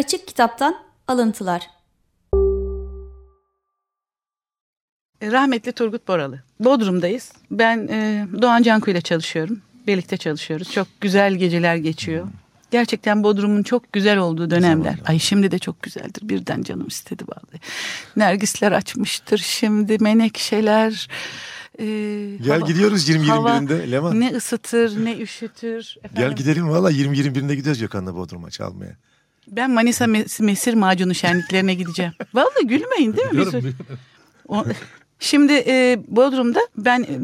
Kitaptan alıntılar. Rahmetli Turgut Boralı. Bodrum'dayız. Ben e, Doğan Canku ile çalışıyorum. Birlikte çalışıyoruz. Çok güzel geceler geçiyor. Gerçekten Bodrum'un çok güzel olduğu dönemler. Ay şimdi de çok güzeldir. Birden canım istedi vallahi. Nergisler açmıştır şimdi. Menekşeler. e, Gel hava- gidiyoruz 20 hava 21'inde Leman. Ne ısıtır ne üşütür. Gel Efendim, gidelim valla 20 21'inde gidiyoruz Gökhan'la Bodrum'a çalmaya. Ben Manisa Mes- Mesir Macunu şenliklerine gideceğim. Vallahi gülmeyin değil mi? Sürü- O- Şimdi e, Bodrum'da ben e,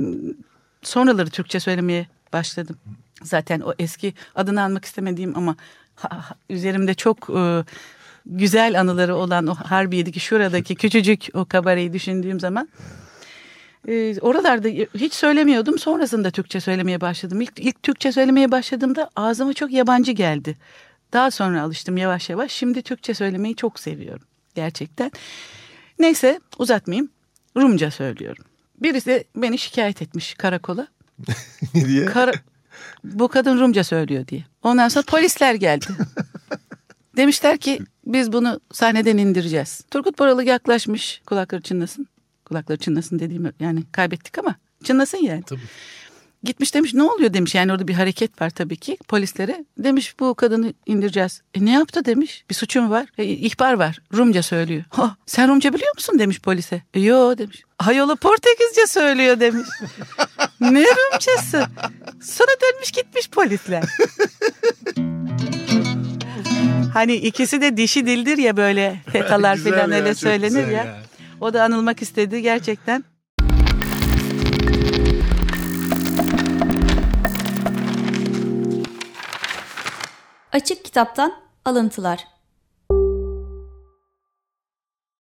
sonraları Türkçe söylemeye başladım. Zaten o eski adını almak istemediğim ama ha- ha- üzerimde çok e, güzel anıları olan o Harbiye'deki şuradaki küçücük o kabareyi düşündüğüm zaman e, oralarda hiç söylemiyordum. Sonrasında Türkçe söylemeye başladım. İlk, ilk Türkçe söylemeye başladığımda ağzıma çok yabancı geldi. Daha sonra alıştım yavaş yavaş. Şimdi Türkçe söylemeyi çok seviyorum gerçekten. Neyse uzatmayayım. Rumca söylüyorum. Birisi beni şikayet etmiş karakola. Ne diye? Kara... Bu kadın Rumca söylüyor diye. Ondan sonra polisler geldi. Demişler ki biz bunu sahneden indireceğiz. Turgut Boralı yaklaşmış kulakları çınlasın. Kulakları çınlasın dediğim yani kaybettik ama çınlasın yani. Tabii. Gitmiş demiş ne oluyor demiş yani orada bir hareket var tabii ki polislere. Demiş bu kadını indireceğiz. E ne yaptı demiş bir suçu mu var? E, ihbar var Rumca söylüyor. Ha, sen Rumca biliyor musun demiş polise. E, yo demiş. Hayolu Portekizce söylüyor demiş. ne Rumcası? Sonra dönmüş gitmiş polisler. hani ikisi de dişi dildir ya böyle fetalar Güzel filan öyle söylenir ya. ya. O da anılmak istedi gerçekten. Açık Kitaptan alıntılar.